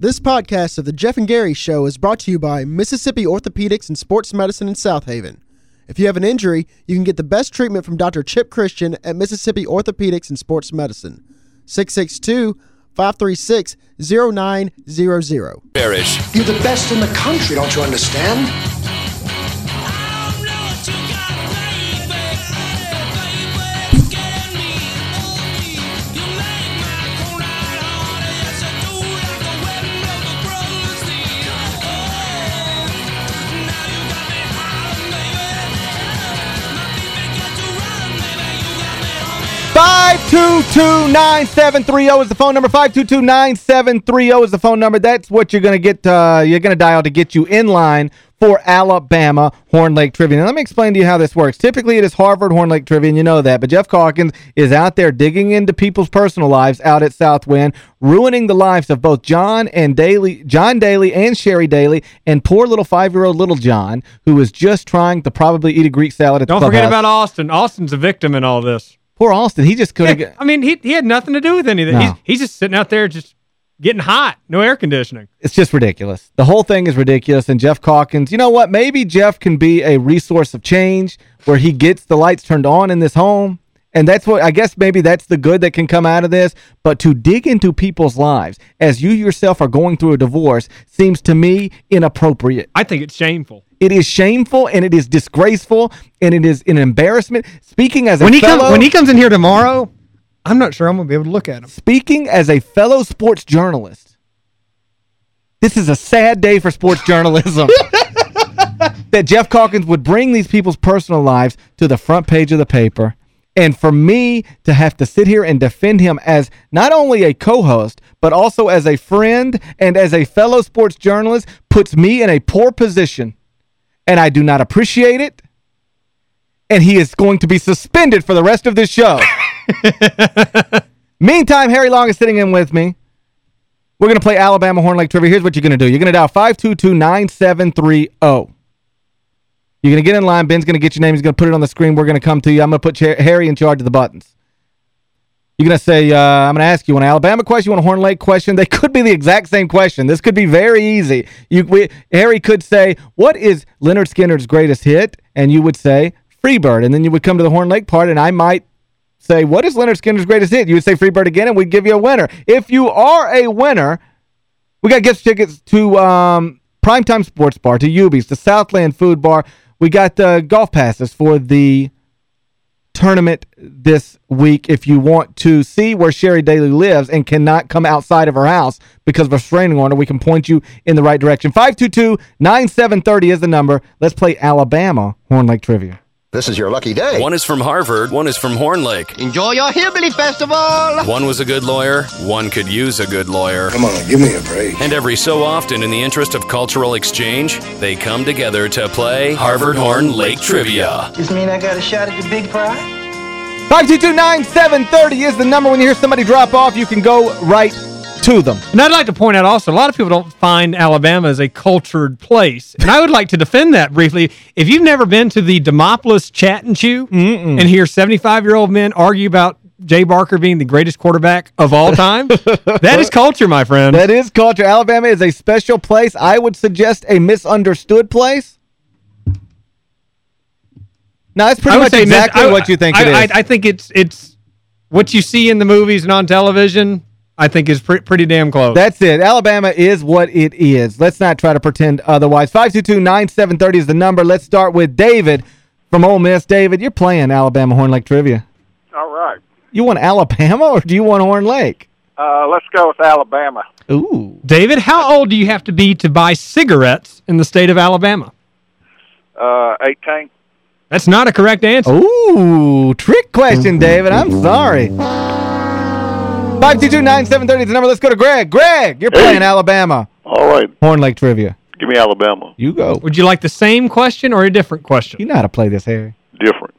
This podcast of the Geoff and Gary Show is brought to you by Mississippi Orthopedics and Sports Medicine in Southaven. If you have an injury, you can get the best treatment from Dr. Chip Christian at Mississippi Orthopedics and Sports Medicine. 662-536-0900. Parrish. You're the best in the country, don't you understand? Five two two nine seven three zero is the phone number. Five two two nine seven three zero is the phone number. That's what you're gonna get. Uh, you're gonna dial to get you in line for Alabama Horn Lake Trivia. Now, let me explain to you how this works. Typically, it is Harvard Horn Lake Trivia, and you know that. But Geoff Calkins is out there digging into people's personal lives out at Southwind, ruining the lives of both John and Daly, John Daly and Sherry Daly, and poor little five-year-old little John, who is just trying to probably eat a Greek salad at Don't forget about Austin. Austin's a victim in all this. Poor Austin. He just couldn't Yeah, get... I mean, he he had nothing to do with anything. No. He's, he's just sitting out there just getting hot. No air conditioning. It's just ridiculous. The whole thing is ridiculous. And Geoff Calkins, you know what? Maybe Geoff can be a resource of change where he gets the lights turned on in this home. And that's what, I guess maybe that's the good that can come out of this. But to dig into people's lives as you yourself are going through a divorce seems to me inappropriate. I think it's shameful. It is shameful and it is disgraceful and it is an embarrassment. Speaking as a When he fellow... comes when he comes in here tomorrow, I'm not sure I'm going to be able to look at him. Speaking as a fellow sports journalist, this is a sad day for sports journalism. that Geoff Calkins would bring these people's personal lives to the front page of the paper. And for me to have to sit here and defend him as not only a co-host, but also as a friend and as a fellow sports journalist puts me in a poor position. And I do not appreciate it. And he is going to be suspended for the rest of this show. Meantime, Harry Long is sitting in with me. We're going to play Alabama Horn Lake Trivia. Here's what you're going to do. You're going to dial 522-9730. You're going to get in line. Ben's going to get your name. He's going to put it on the screen. We're going to come to you. I'm going to put Harry in charge of the buttons. You're going to say, uh, I'm going to ask you an Alabama question, you want a Horn Lake question. They could be the exact same question. This could be very easy. You, we, Harry could say, what is Lynyrd Skynyrd's greatest hit? And you would say, Freebird. And then you would come to the Horn Lake part, and I might say, what is Lynyrd Skynyrd's greatest hit? You would say Freebird again, and we'd give you a winner. If you are a winner, we got gift tickets to um, Primetime Sports Bar, to Ubi's, to Southland Food Bar. We got uh, golf passes for the tournament this week if you want to see where Sherry Daly lives and cannot come outside of her house because of a restraining order, we can point you in the right direction. 522-9730 is the number. Let's play Alabama Horn Lake Trivia. This is your lucky day. One is from Harvard, one is from Horn Lake. Enjoy your Hillbilly Festival! One was a good lawyer, one could use a good lawyer. Come on, give me a break. And every so often, in the interest of cultural exchange, they come together to play Harvard Horn Lake Trivia. This mean I got a shot at the big prize? 522-9730 is the number. When you hear somebody drop off, you can go right to them. And I'd like to point out also, a lot of people don't find Alabama as a cultured place. And I would like to defend that briefly. If you've never been to the Demopolis Chat and Chew and hear 75-year-old men argue about Jay Barker being the greatest quarterback of all time, that is culture, my friend. That is culture. Alabama is a special place. I would suggest a misunderstood place. No, that's pretty much exactly I- what you think I, it is. I, I think it's it's what you see in the movies and on television, I think is pre pretty damn close. That's it. Alabama is what it is. Let's not try to pretend otherwise. 522-9730 is the number. Let's start with David from Ole Miss. David, you're playing Alabama Horn Lake Trivia. All right. You want Alabama or do you want Horn Lake? Uh, let's go with Alabama. Ooh. David, how old do you have to be to buy cigarettes in the state of Alabama? Uh, 18. That's not a correct answer. Ooh, trick question, David. I'm sorry. 522-9730 is the number. Let's go to Greg. Greg, you're playing Alabama. All right. Horn Lake Trivia. Give me Alabama. You go. Would you like the same question or a different question? You know how to play this, Harry. Different.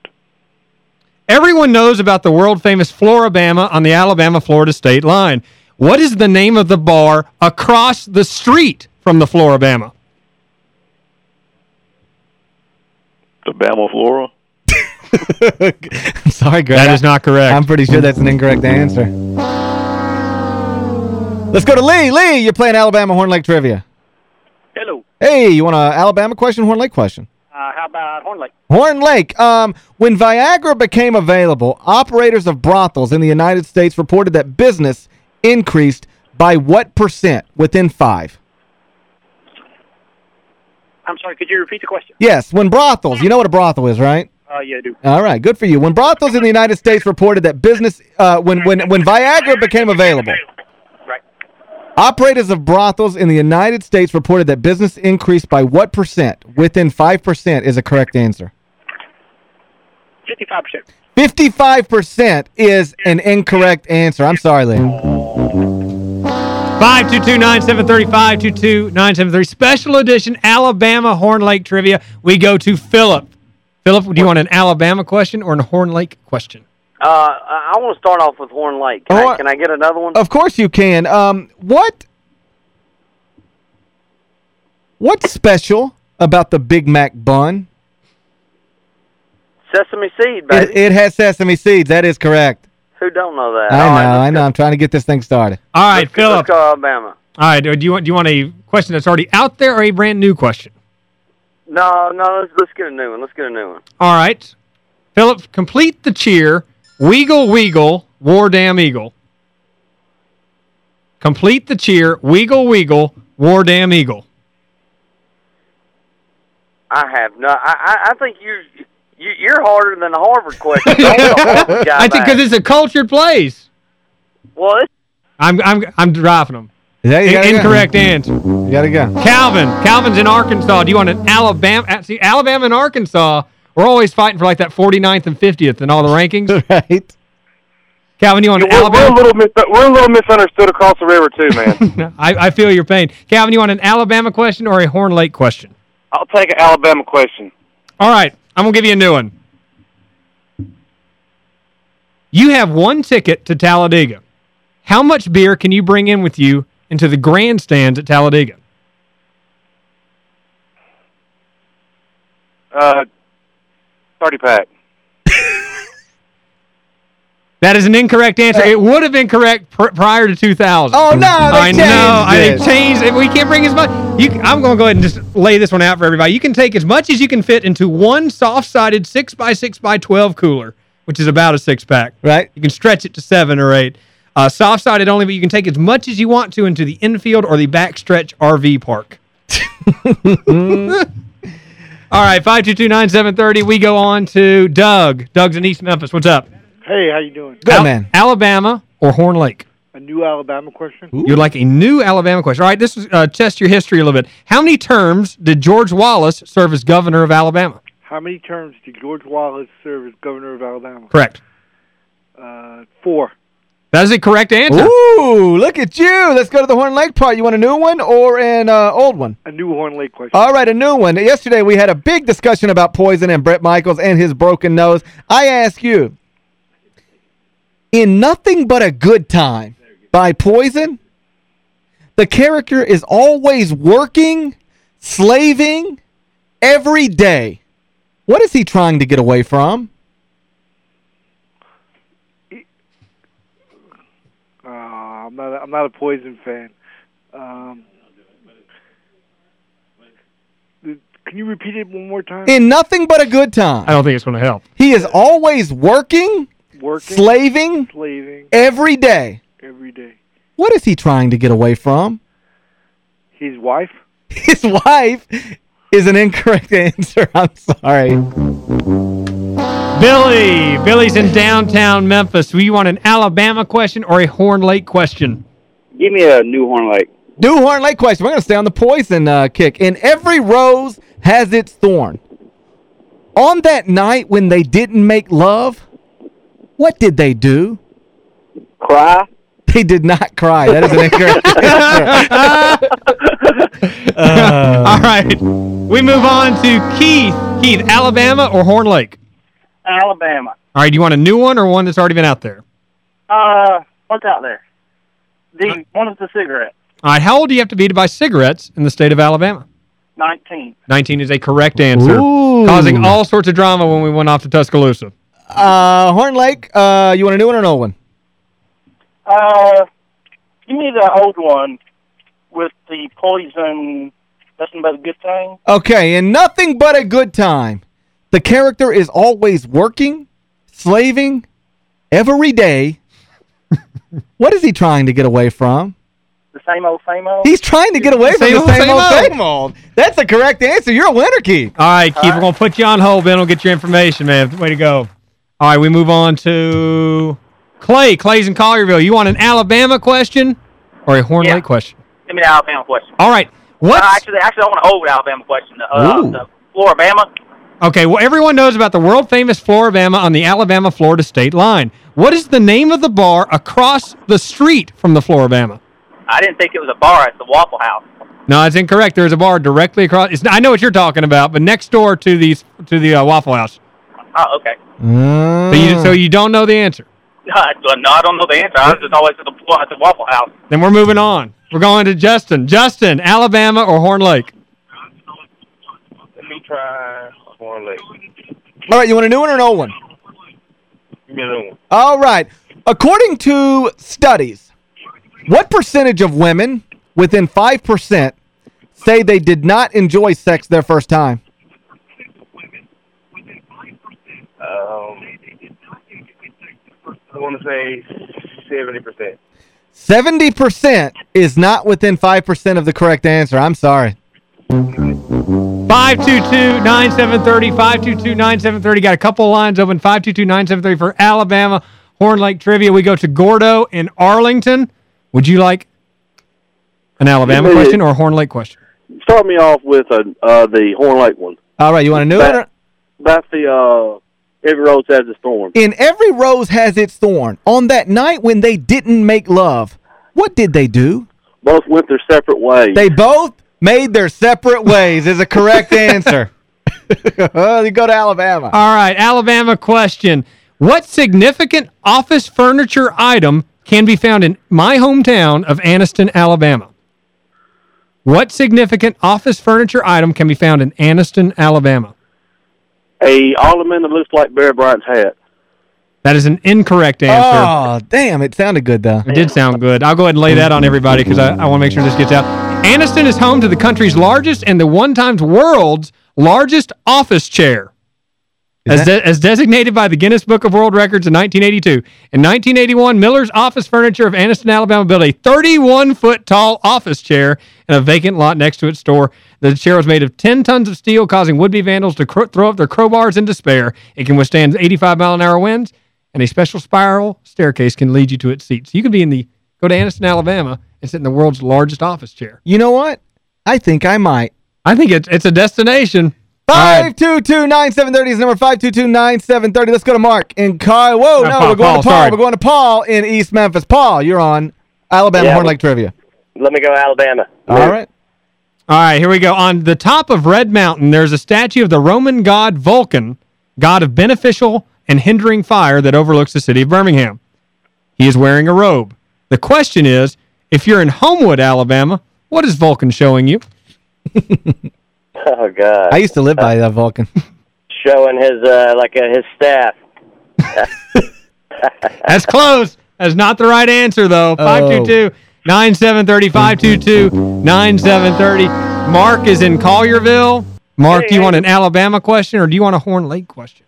Everyone knows about the world-famous Florabama on the Alabama-Florida state line. What is the name of the bar across the street from the Florabama? The Bama Flora. I'm sorry, Greg. That is not correct. I'm pretty sure that's an incorrect answer. Let's go to Lee. Lee, you're playing Alabama Horn Lake Trivia. Hello. Hey, you want an Alabama question, Horn Lake question? Uh, how about Horn Lake? Horn Lake, um, when Viagra became available, operators of brothels in the United States reported that business increased by what percent within five? I'm sorry, could you repeat the question? Yes, when brothels, you know what a brothel is, right? Uh, yeah, I do. All right, good for you. When brothels in the United States reported that business, uh, when, when, when Viagra became available. Operators of brothels in the United States reported that business increased by what percent? Within 5% is a correct answer. 55%. 55% is an incorrect answer. I'm sorry, Lee. 522-9730, 522-9730. Special edition Alabama Horn Lake Trivia. We go to Philip. Philip, do you want an Alabama question or a Horn Lake question? Uh, I want to start off with Horn Lake. Can, Horn- I, can I get another one? Of course you can. Um, what What's special about the Big Mac bun? Sesame seed, It, baby. it has sesame seeds. That is correct. Who don't know that? I All know, right, I know. go. I'm trying to get this thing started. All right, Let's Philip. Alabama. All right, do you want do you want a question that's already out there or a brand new question? No, no, let's, let's get a new one. Let's get a new one. All right. Philip, complete the cheer. Weagle, weagle, war damn eagle. Complete the cheer. Weagle, weagle, war damn eagle. I have not. I I, I think you, you you're harder than the Harvard question. Harvard I think because it's a cultured place. well, it's, I'm I'm I'm driving them. Yeah, you gotta go. Incorrect answer. You got to go. Calvin. Calvin's in Arkansas. Do you want an Alabama? See, Alabama and Arkansas, we're always fighting for like that 49th and 50th in all the rankings. right. Calvin, you want an We're, we're, a Alabama? little mis- we're a little misunderstood across the river, too, man. I, I feel your pain. Calvin, you want an Alabama question or a Horn Lake question? I'll take an Alabama question. All right, I'm going to give you a new one. You have one ticket to Talladega. How much beer can you bring in with you into the grandstands at Talladega? Uh, 30 pack. That is an incorrect answer. It would have been correct pr prior to 2000. Oh, no, they I changed know. I it. they changed it. We can't bring as much. You, I'm going to go ahead and just lay this one out for everybody. You can take as much as you can fit into one soft-sided 6x6x12 cooler, which is about a six-pack. Right. You can stretch it to seven or eight. Uh, soft-sided only, but you can take as much as you want to into the infield or the backstretch RV park. All right, 522-9730. We go on to Doug. Doug's in East Memphis. What's up? Hey, how you doing? Good, Al- man. Alabama or Horn Lake? A new Alabama question? You'd like a new Alabama question. All right, this is uh, test your history a little bit. How many terms did George Wallace serve as governor of Alabama? How many terms did George Wallace serve as governor of Alabama? Correct. Uh, four. That is a correct answer. Ooh, look at you. Let's go to the Horn Lake part. You want a new one or an uh, old one? A new Horn Lake question. All right, a new one. Yesterday we had a big discussion about Poison and Bret Michaels and his broken nose. I ask you, in Nothing But a Good Time by Poison, the character is always working, slaving, every day. What is he trying to get away from? Uh, I'm not. A, I'm not a Poison fan. Um, can you repeat it one more time? In Nothing But a Good Time. I don't think it's going to help. He is always working, Working, slaving, slaving every day. every day. What is he trying to get away from? His wife. His wife is an incorrect answer. I'm sorry. Billy. Billy's in downtown Memphis. Do you want an Alabama question or a Horn Lake question? Give me a new Horn Lake. New Horn Lake question. We're going to stay on the poison uh, kick. And every rose has its thorn. On that night when they didn't make love, what did they do? Cry. They did not cry. That is an incorrect answer. All right. We move on to Keith. Keith, Alabama or Horn Lake? Alabama. All right, do you want a new one or one that's already been out there? Uh, what's out there? The one with the cigarette. All right, how old do you have to be to buy cigarettes in the state of Alabama? 19. 19 is a correct answer, Ooh. causing all sorts of drama when we went off to Tuscaloosa. Uh, Horn Lake, uh, you want a new one or an old one? Uh, give me the old one with the poison. Nothing but a good time. Okay, and nothing but a good time. The character is always working, slaving, every day. what is he trying to get away from? The same old, same old. He's trying to get away from Same the old, same same old, old. same old. That's the correct answer. You're a winner, Keith. All right, Keith, we're going to put you on hold, Ben. We'll get your information, man. Way to go. All right, we move on to Clay. Clay's in Collierville. You want an Alabama question or a Horn Yeah. Lake question? Give me the Alabama question. All right. What's, Uh, actually, actually, I want an old Alabama question. Uh, Ooh. the Floribama. Okay, well, everyone knows about the world-famous Floribama on the Alabama-Florida state line. What is the name of the bar across the street from the Floribama? I didn't think it was a bar. It's the Waffle House. No, it's incorrect. There's a bar directly across. It's, I know what you're talking about, but next door to these to the uh, Waffle House. Oh, okay. So you, so you don't know the answer. No, I no, I don't know the answer. I was just always at the, at the Waffle House. Then we're moving on. We're going to Justin. Justin, Alabama or Horn Lake? Let me try Lake. All right, you want a new one or an old one? Give me another one. All right. According to studies, what percentage of women within 5% say they did not enjoy sex their first time? Um, I want to say 70%. 70% is not within 5% of the correct answer. I'm sorry. 522-9730, 522-9730. Got a couple lines open, 522-9730 for Alabama Horn Lake Trivia. We go to Gordo in Arlington. Would you like an Alabama Yeah. question or a Horn Lake question? Start me off with uh, uh, the Horn Lake one. All right, you want to know it? or- That's the uh, Every Rose Has Its Thorn. In every rose has its thorn. On that night when they didn't make love, what did they do? Both went their separate ways. They both made their separate ways is a correct answer. you go to Alabama. All right, Alabama question. What significant office furniture item can be found in my hometown of Anniston, Alabama? What significant office furniture item can be found in Anniston, Alabama? A ornament that looks like Bear Bryant's hat. That is an incorrect answer. Oh, damn, it sounded good, though. It did sound good. I'll go ahead and lay that on everybody because I, I want to make sure this gets out. Anniston is home to the country's largest and the one times world's largest office chair. As, de as designated by the Guinness Book of World Records in 1982. In 1981, Miller's Office Furniture of Anniston, Alabama built a 31-foot tall office chair in a vacant lot next to its store. The chair was made of 10 tons of steel, causing would-be vandals to throw up their crowbars in despair. It can withstand 85-mile-an-hour winds, and a special spiral staircase can lead you to its seat. So you can be in the go to Anniston, Alabama, and sit in the world's largest office chair. You know what? I think I might. I think it's it's a destination. 522-9730 is number 522-9730. Let's go to Mark in Car. Whoa, Uh, no, Paul, we're going Paul, to Paul. sorry. We're going to Paul in East Memphis. Paul, you're on Alabama Yeah, Horn well- Lake Trivia. Let me go Alabama. All right. All right, here we go. On the top of Red Mountain, there's a statue of the Roman god Vulcan, god of beneficial and hindering fire that overlooks the city of Birmingham. He is wearing a robe. The question is, if you're in Homewood, Alabama, what is Vulcan showing you? Oh God. I used to live by that Vulcan. Showing his uh like uh, his staff. That's close. That's not the right answer, though. 522-9730, 522-9730. Mark is in Collierville. Mark, do you want an Alabama question or do you want a Horn Lake question?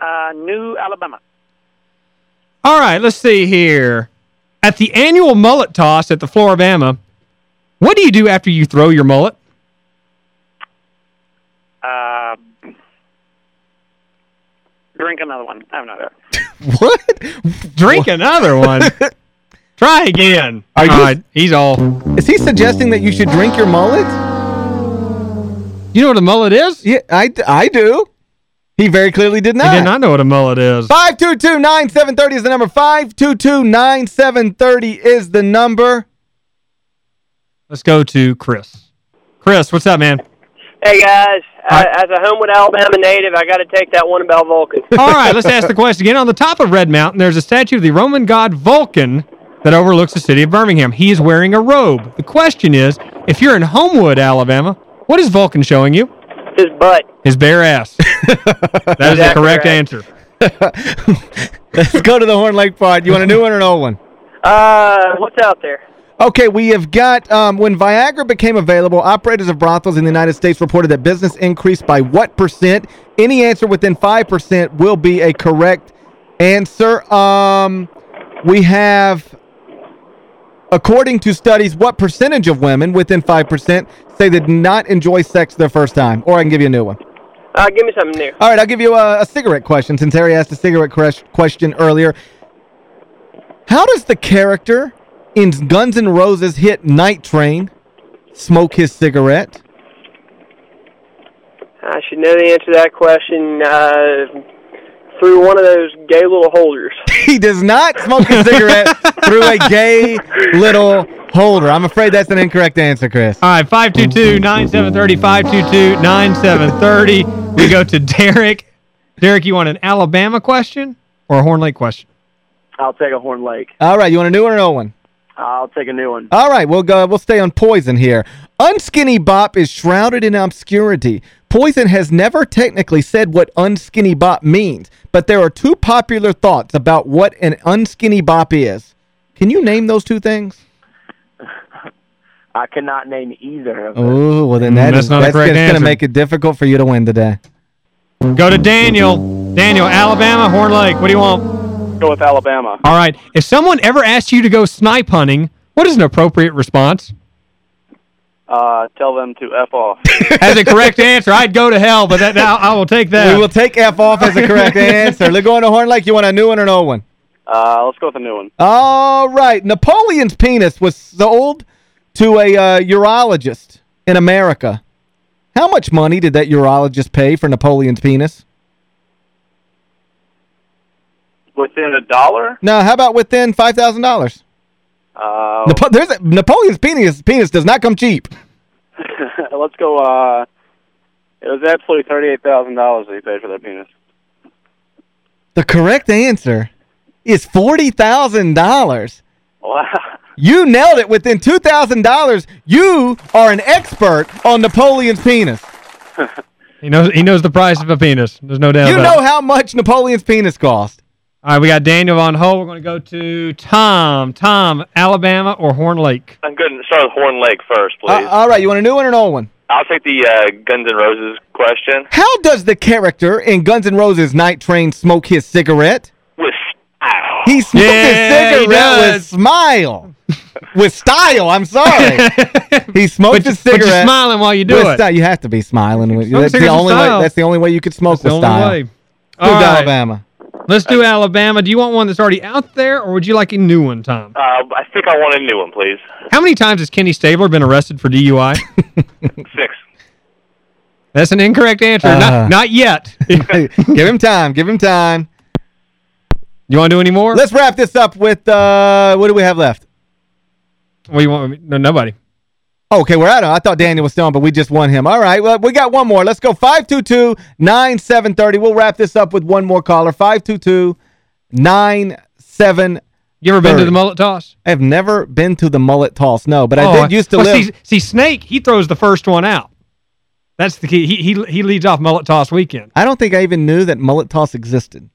Uh, New Alabama. All right, let's see here. At the annual mullet toss at the Floribama, what do you do after you throw your mullet? Uh, drink another one. I have no idea. What? Drink another one. Try again. Are you- All right, he's all. Is he suggesting that you should drink your mullet? You know what a mullet is? Yeah, I, I do. He very clearly did not. I did not know what a mullet is. 522-9730 is the number. 522-9730 is the number. Let's go to Chris. Chris, what's up, man? Hey guys, I, as a Homewood, Alabama native, I got to take that one about Vulcan. All right, let's ask the question again. On the top of Red Mountain, there's a statue of the Roman god Vulcan that overlooks the city of Birmingham. He is wearing a robe. The question is, if you're in Homewood, Alabama, what is Vulcan showing you? His butt. His bare ass. that is the correct right. answer. Let's go to the Horn Lake part. You want a new one or an old one? Uh, what's out there? Okay, we have got, um, when Viagra became available, operators of brothels in the United States reported that business increased by what percent? Any answer within 5% will be a correct answer. Um, we have, according to studies, what percentage of women within 5% say they did not enjoy sex their first time? Or I can give you a new one. Uh, give me something new. All right, I'll give you a, a cigarette question since Harry asked a cigarette question earlier. How does the character in Guns N' Roses hit Night Train smoke his cigarette? I should know the answer to that question uh, through one of those gay little holders. he does not smoke a cigarette through a gay little holder. I'm afraid that's an incorrect answer, Chris. All right, 522-9730, 522-9730. We go to Derek. Derek, you want an Alabama question or a Horn Lake question? I'll take a Horn Lake. All right, you want a new one or an old one? I'll take a new one. All right, we'll go. We'll stay on Poison here. Unskinny Bop is shrouded in obscurity. Poison has never technically said what unskinny bop means, but there are two popular thoughts about what an unskinny bop is. Can you name those two things? I cannot name either of them. Oh, well then that Mm, that's is, not a that's going to make it difficult for you to win today. Go to Daniel. Daniel, Alabama, Horn Lake. What do you want? Go with Alabama. All right. If someone ever asked you to go snipe hunting, what is an appropriate response? Uh, tell them to F off. As a correct answer, I'd go to hell, but that, I, I will take that. We will take F off as a correct answer. Let's go into Horn Lake. You want a new one or an old one? Uh, let's go with a new one. All right. Napoleon's penis was sold to a uh, urologist in America. How much money did that urologist pay for Napoleon's penis? Within a dollar? No, how about within $5,000? Uh, Napo there's a, Napoleon's penis penis does not come cheap. let's go, uh, it was absolutely $38,000 that he paid for that penis. The correct answer is $40,000. Wow. You nailed it within $2,000. You are an expert on Napoleon's penis. He knows he knows the price of a penis. There's no doubt You about know it. how much Napoleon's penis cost. All right, we got Daniel on hold. We're going to go to Tom. Tom, Alabama or Horn Lake? I'm good. To start with Horn Lake first, please. Uh, all right, you want a new one or an old one? I'll take the uh, Guns N' Roses question. How does the character in Guns N' Roses Night Train smoke his cigarette? With style. He smoked Yeah, his he cigarette does. with smile. with style, I'm sorry. he smoked But you- his but cigarette. you're smoling while you do with it. style. You have to be smiling. With, that's, the only way, that's the only way you could smoke That's the with only style. way. Who's All right. Alabama? Let's do Alabama. Do you want one that's already out there, or would you like a new one, Tom? Uh, I think I want a new one, please. How many times has Kenny Stabler been arrested for DUI? Six. That's an incorrect answer. Uh. not, not yet. give him time. Give him time. You want to do any more? Let's wrap this up with, uh, what do we have left? What do you want? No, nobody. Okay, we're out I thought Daniel was still on, but we just won him. All right, well, we got one more. Let's go 522-9730. We'll wrap this up with one more caller. 522-9730. You ever been to the mullet toss? I have never been to the mullet toss, no, but I Oh, did used to well, live. See, see, Snake, he throws the first one out. That's the key. He, he, he leads off mullet toss weekend. I don't think I even knew that mullet toss existed.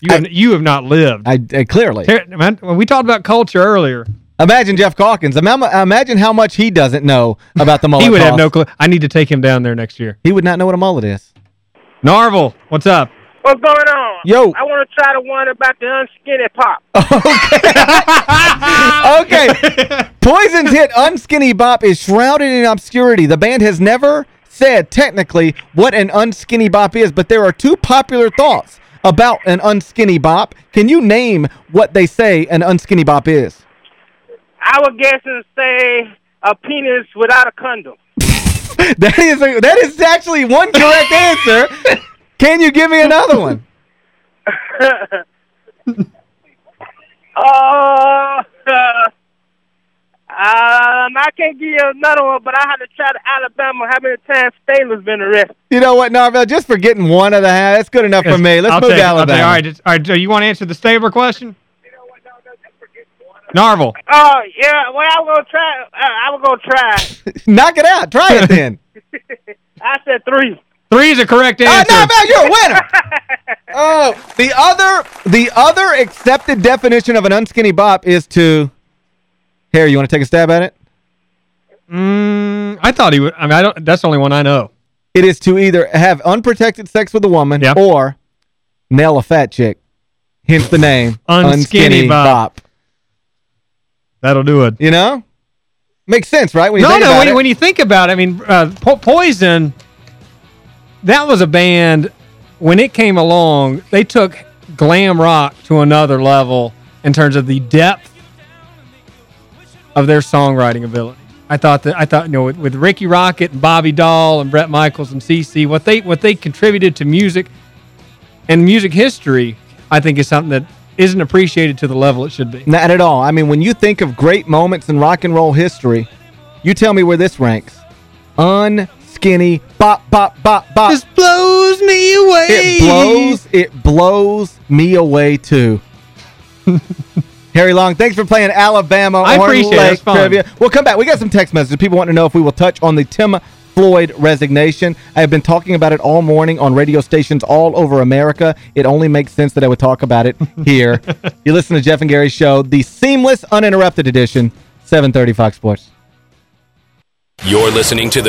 You, have, you have not lived. I, I clearly. When we talked about culture earlier, Imagine Geoff Calkins. Uh, imagine how much he doesn't know about the mullet he would toss. have no clue. I need to take him down there next year. He would not know what a mullet is. Narvel, what's up? What's going on? Yo. I want to try the one about the unskinny pop. Okay. okay. Poison's hit Unskinny Bop is shrouded in obscurity. The band has never said technically what an unskinny bop is, but there are two popular thoughts about an unskinny bop. Can you name what they say an unskinny bop is? I would guess and say a penis without a condom. That is a, that is actually one correct answer. Can you give me another one? Uh, um, I can't give you another one, but I had to try to Alabama. How many times Stabler's been arrested? You know what, Narvel? Just for getting one of the half, that's good enough for me. Let's I'll move take to it, take. Alabama. All right, just- all right, do you want to answer the Stabler question? Narvel. Oh yeah, well I was gonna try. Uh, I was gonna try. Knock it out. Try it then. I said three. Three is a correct Uh, answer. Narvel, you're a winner. oh, the other the other accepted definition of an unskinny bop is to Harry, you want to take a stab at it? Mm, I thought he would. I mean, I don't. That's the only one I know. It is to either have unprotected sex with a woman or nail a fat chick. Hence the name. Unskinny Bop. That'll do it. You know? Makes sense, right? When you no, think no. about When, when you think about it, I mean, uh, po Poison. That was a band. When it came along, they took glam rock to another level in terms of the depth of their songwriting ability. I thought that I thought you know with, with Rikki Rockett and Bobby Dall and Bret Michaels and CC what they what they contributed to music and music history I think is something that isn't appreciated to the level it should be. Not at all. I mean, when you think of great moments in rock and roll history, you tell me where this ranks. Unskinny bop bop bop bop. This blows me away. It blows it blows me away too. Harry Long, thanks for playing Alabama I Horn appreciate it. Lake It's fun. Trivia. We'll come back. We got some text messages. People want to know if we will touch on the Tim Floyd resignation. I have been talking about it all morning on radio stations all over America. It only makes sense that I would talk about it here. you listen to Geoff and Gary's show, the seamless, uninterrupted edition, 730 Fox Sports. You're listening to the